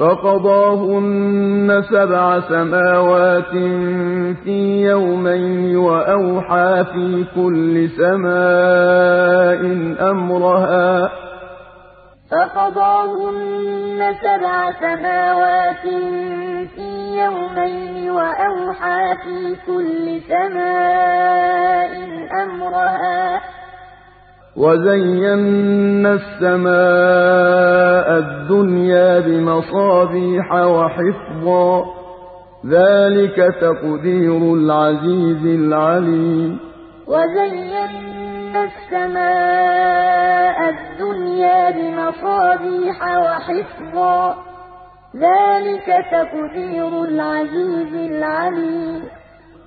فَقَضَاهُنَّ سَبْعَ سَمَاوَاتٍ فِي يَوْمَيْنِ وَأَوْحَىٰ فِي كُلِّ سَمَاءٍ أَمْرَهَا ۚ. فَقَضَاهُنَّ سَبْعَ سَمَاوَاتٍ فِي يَوْمَيْنِ وَأَوْحَىٰ فِي كُلِّ سَمَاءٍ وَزَيَّنَّا السَّمَاءَ الدُّنْيَا بِمَصَابِيحَ وَحِفْظًا ۚ ذَٰلِكَ تَقْدِيرُ الْعَزِيزِ الْعَلِيمِ وَزَيَّنَّا السَّمَاءَ الدُّنْيَا بِمَصَابِيحَ وَحِفْظًا ۚ ذَٰلِكَ تَقْدِيرُ الْعَزِيزِ الْعَلِيمِ